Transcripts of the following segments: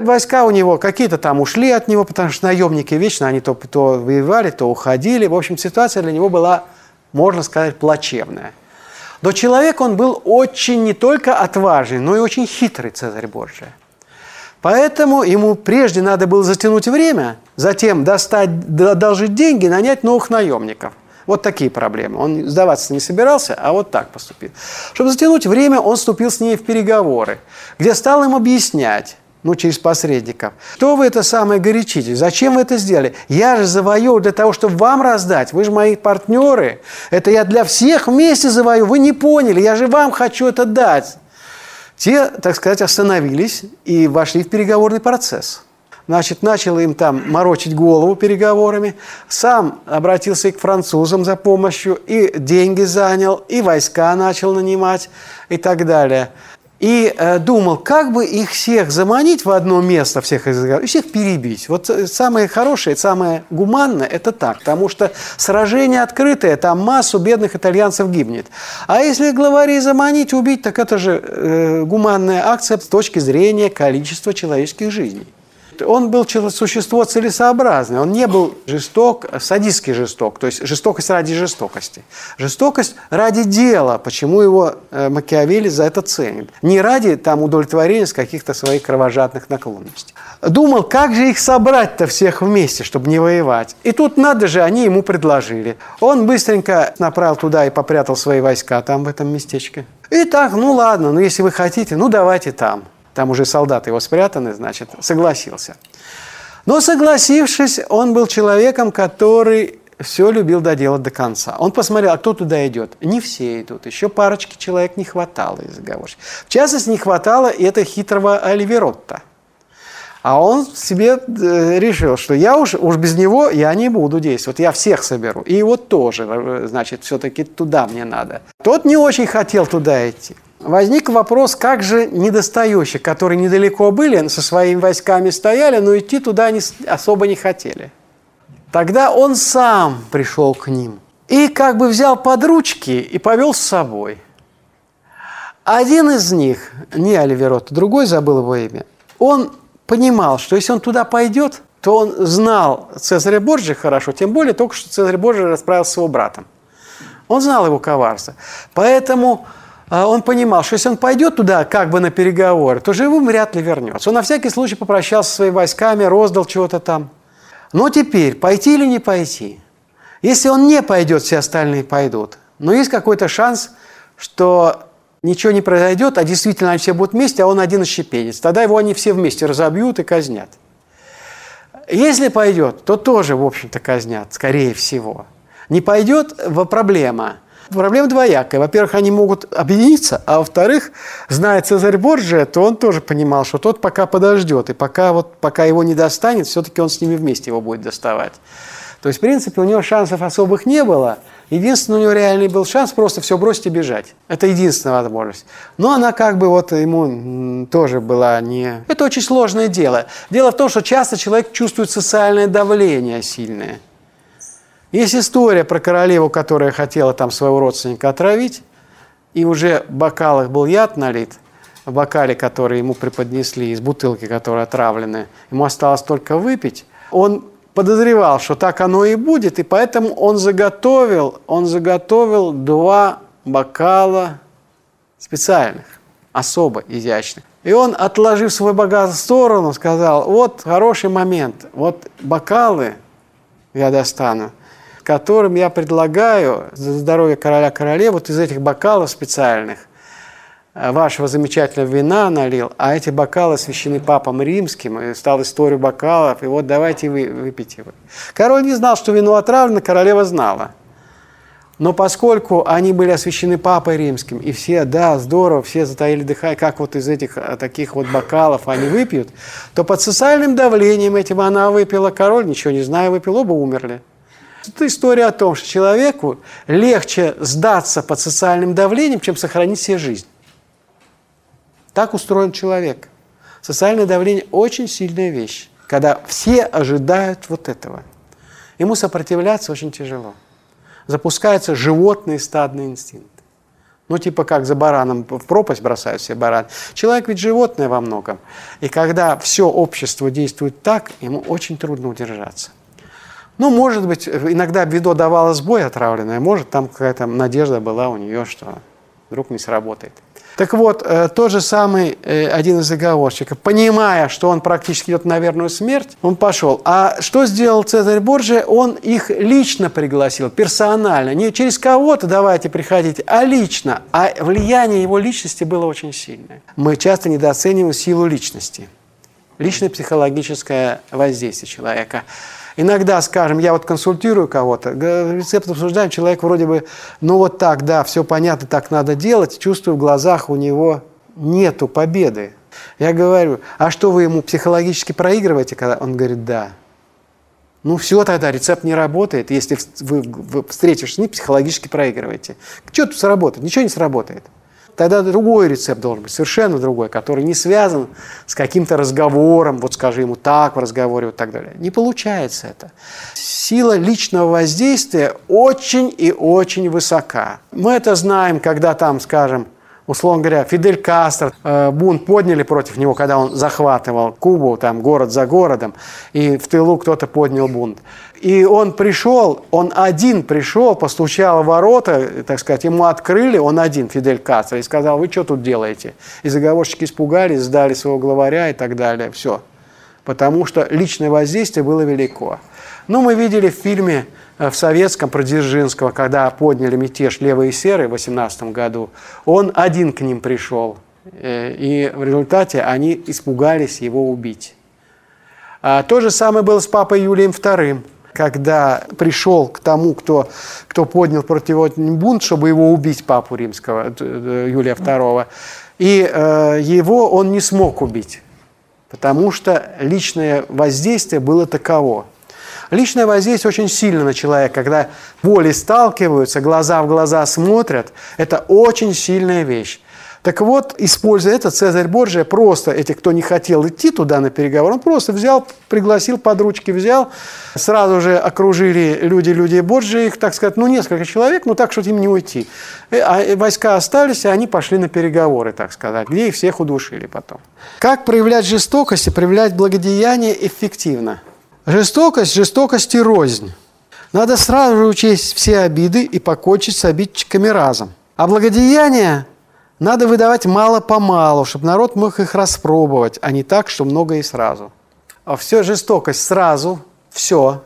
Войска у него какие-то там ушли от него, потому что наемники вечно, они то, то воевали, то уходили. В общем, ситуация для него была, можно сказать, плачевная. Но человек он был очень не только отважный, но и очень хитрый Цезарь Борджия. Поэтому ему прежде надо было затянуть время, затем достать, одолжить деньги, нанять новых наемников. Вот такие проблемы. Он сдаваться не собирался, а вот так поступил. Чтобы затянуть время, он вступил с ней в переговоры, где стал им объяснять, ну, через посредников. Что вы это самое горячите? Зачем вы это сделали? Я же завоевал для того, чтобы вам раздать. Вы же мои партнеры. Это я для всех вместе завою. Вы не поняли. Я же вам хочу это дать. Те, так сказать, остановились и вошли в переговорный процесс. Значит, начал им там морочить голову переговорами. Сам обратился и к французам за помощью, и деньги занял, и войска начал нанимать, и так далее и э, думал, как бы их всех заманить в одно место, всех и всех перебить. Вот э, самое хорошее, самое гуманное – это так, потому что сражение открытое, там массу бедных итальянцев гибнет. А если главарей заманить, убить, так это же э, гуманная акция с точки зрения количества человеческих жизней он был существо целесообразное, он не был жесток, садистский жесток, то есть жестокость ради жестокости. Жестокость ради дела, почему его э, Макиавелли за это ценит. Не ради там удовлетворения с каких-то своих кровожадных наклонностей. Думал, как же их собрать-то всех вместе, чтобы не воевать. И тут надо же, они ему предложили. Он быстренько направил туда и попрятал свои войска там, в этом местечке. И так, ну ладно, ну если вы хотите, ну давайте там там уже солдаты его спрятаны, значит, согласился. Но согласившись, он был человеком, который все любил доделать до конца. Он посмотрел, а кто туда идет? Не все идут. Еще парочки человек не хватало из заговорщиков. В частности, не хватало и этого хитрого Оливеротта. А он себе э, решил, что я уж, уж без него я не буду действовать. Я всех соберу. И его тоже, э, значит, все-таки туда мне надо. Тот не очень хотел туда идти. Возник вопрос, как же недостающих, которые недалеко были, со своими войсками стояли, но идти туда они особо не хотели. Тогда он сам пришел к ним и как бы взял под ручки и повел с собой. Один из них, не Оливерот, другой забыл его имя, он понимал, что если он туда пойдет, то он знал Цезаря Борджи хорошо, тем более только что Цезарь Борджи расправился с его братом. Он знал его коварство. Поэтому он понимал, что если он пойдет туда как бы на переговоры, то живым вряд ли вернется. Он на всякий случай попрощался со своими войсками, роздал чего-то там. Но теперь, пойти или не пойти? Если он не пойдет, все остальные пойдут. Но есть какой-то шанс, что ничего не произойдет, а действительно они все будут вместе, а он один ощепенец. Тогда его они все вместе разобьют и казнят. Если пойдет, то тоже, в общем-то, казнят, скорее всего. Не пойдет – проблема – проблема двоякая. Во-первых, они могут объединиться, а во-вторых, зная Цезарь Борджия, то он тоже понимал, что тот пока подождет, и пока, вот, пока его не достанет, все-таки он с ними вместе его будет доставать. То есть, в принципе, у него шансов особых не было. Единственный у него реальный был шанс просто все бросить и бежать. Это единственная возможность. Но она как бы вот ему тоже была не... Это очень сложное дело. Дело в том, что часто человек чувствует социальное давление сильное – есть история про королеву, которая хотела там своего родственника отравить, и уже в бокалах был яд налит, в бокале, который ему преподнесли, из бутылки, которые отравлены, ему осталось только выпить. Он подозревал, что так оно и будет, и поэтому он заготовил, он заготовил два бокала специальных, особо изящных. И он, отложив свой богат в сторону, сказал, вот хороший момент, вот бокалы я достану, которым я предлагаю за здоровье короля королевы вот из этих бокалов специальных э, вашего замечательного вина налил, а эти бокалы освящены папом римским, и стал историю бокалов, и вот давайте вы выпейте. Король не знал, что вино отравлено, королева знала. Но поскольку они были освящены папой римским, и все, да, здорово, все затаили дыхание, как вот из этих э, таких вот бокалов они выпьют, то под социальным давлением этим она выпила, король, ничего не зная, выпил, оба умерли. Это история о том, что человеку легче сдаться под социальным давлением, чем сохранить себе жизнь. Так устроен человек. Социальное давление – очень сильная вещь, когда все ожидают вот этого. Ему сопротивляться очень тяжело. Запускаются животные стадные инстинкты. Ну, типа как за бараном в пропасть бросают все бараны. Человек ведь животное во многом. И когда все общество действует так, ему очень трудно удержаться. Ну, может быть, иногда Видо давала сбой отравленное, может, там какая-то надежда была у нее, что вдруг не сработает. Так вот, э, тот же самый э, один из заговорщиков, понимая, что он практически идет на верную смерть, он пошел. А что сделал Цезарь Борджи? Он их лично пригласил, персонально. Не через кого-то давайте приходите, а лично. А влияние его личности было очень сильное. Мы часто недооцениваем силу личности. Личное психологическое воздействие человека. Иногда, скажем, я вот консультирую кого-то, рецепт обсуждаем, человек вроде бы, ну вот так, да, все понятно, так надо делать, чувствую в глазах у него нету победы. Я говорю, а что вы ему психологически проигрываете, когда он говорит, да. Ну все тогда, рецепт не работает, если вы, встретишь с ним, психологически проигрываете. Что тут сработает? Ничего не сработает. Тогда другой рецепт должен быть, совершенно другой, который не связан с каким-то разговором, вот скажи ему так в разговоре и так далее. Не получается это. Сила личного воздействия очень и очень высока. Мы это знаем, когда там, скажем, условно говоря, Фидель Кастро, э, бунт подняли против него, когда он захватывал Кубу, там, город за городом, и в тылу кто-то поднял бунт. И он пришел, он один пришел, постучал в ворота, так сказать, ему открыли, он один, Фидель Кастро, и сказал, вы что тут делаете? И заговорщики испугались, сдали своего главаря и так далее, все. Потому что личное воздействие было велико. Ну, мы видели в фильме э, в советском про Дзержинского, когда подняли мятеж левые и серые в 18 году, он один к ним пришел. Э, и в результате они испугались его убить. А то же самое было с папой Юлием II когда пришел к тому, кто, кто поднял против него бунт, чтобы его убить, папу римского, Юлия II, и э, его он не смог убить, потому что личное воздействие было таково. Личное воздействие очень сильно на человека, когда воли сталкиваются, глаза в глаза смотрят, это очень сильная вещь. Так вот, используя это, Цезарь Борджия просто, эти, кто не хотел идти туда на переговоры, он просто взял, пригласил, под ручки взял, сразу же окружили люди, люди Борджия, их, так сказать, ну, несколько человек, ну, так, что им не уйти. Э, а войска остались, и они пошли на переговоры, так сказать, где их всех удушили потом. Как проявлять жестокость и проявлять благодеяние эффективно? Жестокость, жестокость и рознь. Надо сразу же учесть все обиды и покончить с обидчиками разом. А благодеяние надо выдавать мало-помалу, чтобы народ мог их распробовать, а не так, что много и сразу. А все жестокость сразу, все,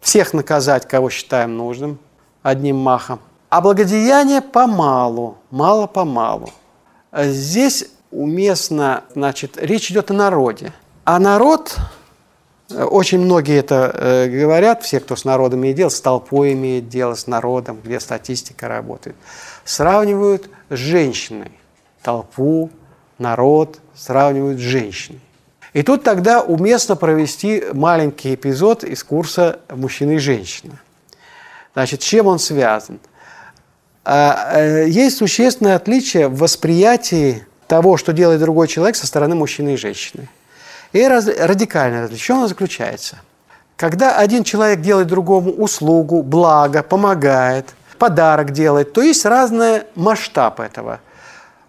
всех наказать, кого считаем нужным, одним махом. А благодеяние помалу, мало-помалу. Здесь уместно, значит, речь идет о народе. А народ, очень многие это э, говорят, все, кто с народом имеет дело, с толпой имеет дело, с народом, где статистика работает, сравнивают с женщиной. Толпу, народ сравнивают с женщиной. И тут тогда уместно провести маленький эпизод из курса «Мужчина и женщина». Значит, чем он связан? А, э, есть существенное отличие в восприятии того, что делает другой человек со стороны мужчины и женщины. И радикальное. В чем оно заключается? Когда один человек делает другому услугу, благо, помогает – подарок делает, то есть разный масштаб этого.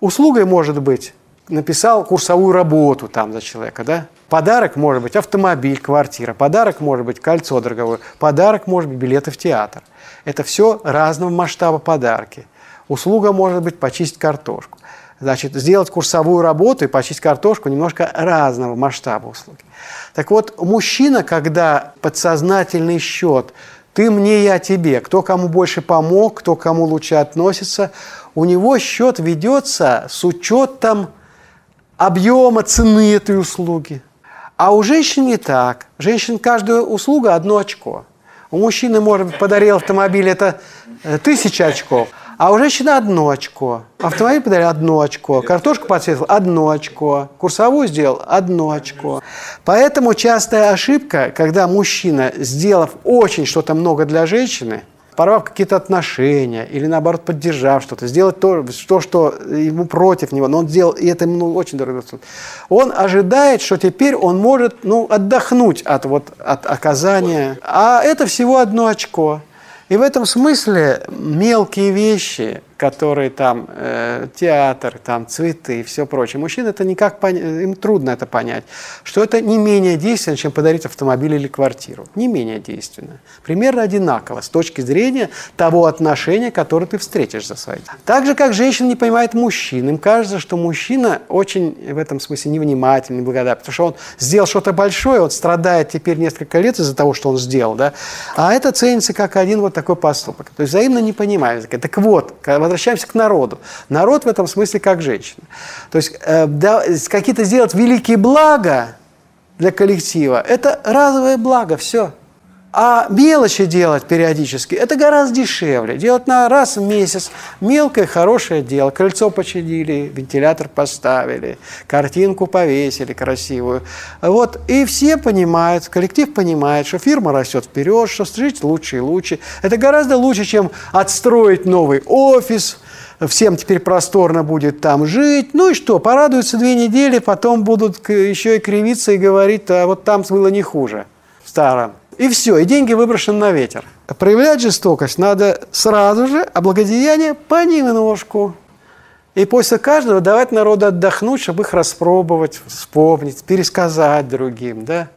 Услугой может быть написал курсовую работу там за человека, да? Подарок может быть автомобиль, квартира, подарок может быть кольцо дорогое, подарок может быть билеты в театр. Это все разного масштаба подарки. Услуга может быть почистить картошку. Значит, сделать курсовую работу и почистить картошку немножко разного масштаба услуги. Так вот, мужчина, когда подсознательный счет – ты мне, я тебе. Кто кому больше помог, кто кому лучше относится. У него счет ведется с учетом объема цены этой услуги. А у женщин не так. Женщин каждая услуга одно очко. У мужчины, может быть, подарил автомобиль, это э, тысяча очков. А у женщины одно очко. Автомобиль подарил одно очко. Картошку подсветил одно очко. Курсовую сделал одно очко. Поэтому частая ошибка, когда мужчина, сделав очень что-то много для женщины, порвав какие-то отношения или наоборот поддержав что-то, сделать то, то, что ему против него, но он сделал, и это ему очень дорого стоит. Он ожидает, что теперь он может ну, отдохнуть от, вот, от оказания. А это всего одно очко. И в этом смысле мелкие вещи, которые там э, театр, там цветы и все прочее. Мужчин это никак пон... им трудно это понять, что это не менее действенно, чем подарить автомобиль или квартиру. Не менее действенно. Примерно одинаково с точки зрения того отношения, которое ты встретишь за своим. Так же, как женщина не понимает мужчин. Им кажется, что мужчина очень в этом смысле невнимательный, благодарный, потому что он сделал что-то большое, он страдает теперь несколько лет из-за того, что он сделал, да, а это ценится как один вот такой поступок. То есть взаимно не понимают. Так вот, возвращаемся к народу. Народ в этом смысле как женщина. То есть э, да, какие-то сделать великие блага для коллектива – это разовое благо, все. А мелочи делать периодически – это гораздо дешевле. Делать на раз в месяц мелкое хорошее дело. Крыльцо починили, вентилятор поставили, картинку повесили красивую. Вот. И все понимают, коллектив понимает, что фирма растет вперед, что жить лучше и лучше. Это гораздо лучше, чем отстроить новый офис, всем теперь просторно будет там жить. Ну и что, порадуются две недели, потом будут еще и кривиться и говорить, а вот там было не хуже в старом. И все, и деньги выброшены на ветер. Проявлять жестокость надо сразу же, а благодеяние понемножку. И после каждого давать народу отдохнуть, чтобы их распробовать, вспомнить, пересказать другим. Да?